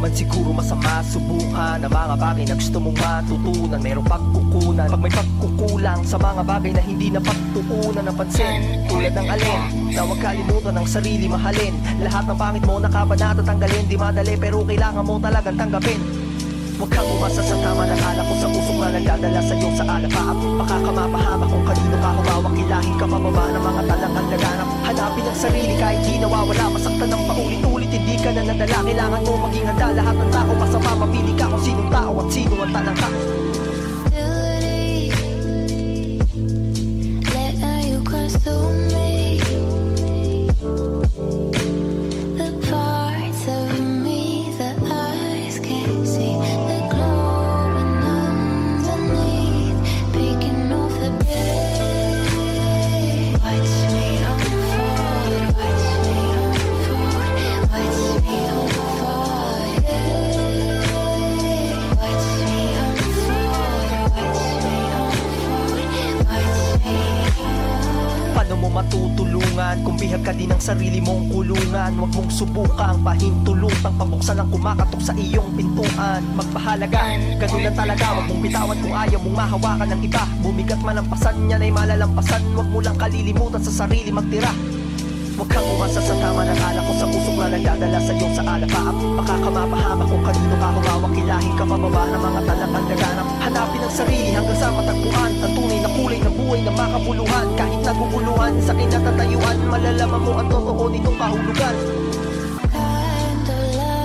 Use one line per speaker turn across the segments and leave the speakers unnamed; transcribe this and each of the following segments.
naman ang mga bagay na gusto mong matutunan. Merong pagkukunan. Pag may pagkukulang sa mga bagay na hindi na pagtuunan ng pansin Tulad ng alin na huwag kalimutan ang sarili mahalin. Lahat ng pangit mo nakabanata tanggalin Di madali pero kailangan mo talagang tanggapin. Huwag kang umasa sa tama ng alak ko sa usok na nagdadala sa iyong sa alapaap. Baka ka mapahama kung kanino ka humawak. Ilahin ka pababa ng mga talangang laganap Hanapin ang sarili kahit di nawawala. Masaktan ng paulit-ulit, hindi ka na nadala. Kailangan mo maging handa. Lahat ng tao Masama. Mapili ka kung sinong tao at sino ang talangka matutulungan kung bihag ka din ng sarili mong kulungan Huwag mong subukang pahintulutang pabuksan ang kumakatok sa iyong pintuan. Magpahalaga, ganun lang talaga Huwag mong bitawan kung ayaw mong mahawakan ng iba. Bumigat man ang pasan niyan ay malalampasan. Huwag mo lang kalilimutan sa sarili magtira Huwag kang umasa sa tama ng alak ko. Sa usok na nagdadala sa iyong sa alapaap Baka ka mapahama kung kanino ka humawak. Ilahin ka pababa ng mga talangang laganap Hanapin ang sarili hanggang sa matagpuan Ang tunay na kulay ng buhay na makabuluhan. Kahit naguguluhan sa kinatatayuan Malalaman mo ang totoo nitong kahulugan.
Kind of love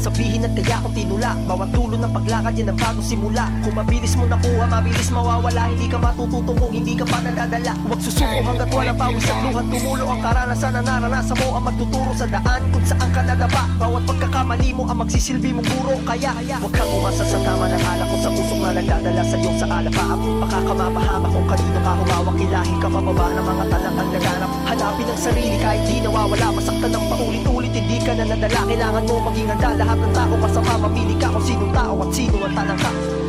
sabihin at kaya akong tinula. Bawat tulo ng paglakad yan ang bagong simula. Kung mabilis mo nakuha, mabilis mawawala. Hindi ka matututo kung hindi ka pa nadadala. Huwag susuko hanggat walang pawis at luhan Tumulo ang karanasan na naranasan mo Ang magtuturo sa daan kung saan ka nadapa. Bawat pagkakamali mo ang magsisilbi mong guro. Kaya, huwag kang umasa sa tama ng alak Kung sa usok na nagdadala sa iyong sa alapaap Baka ka mapahama kung kanino ka humawak? Ilahin ka pababa ng mga talangang laganap Hanapin ang sarili kahit di nawawala. Masaktan ng paulit-ulit, hindi ka na nadala. Kailangan mo maging handa. Lahat ng tao Masama. Mapili ka kung sinong tao at sino ang talangka.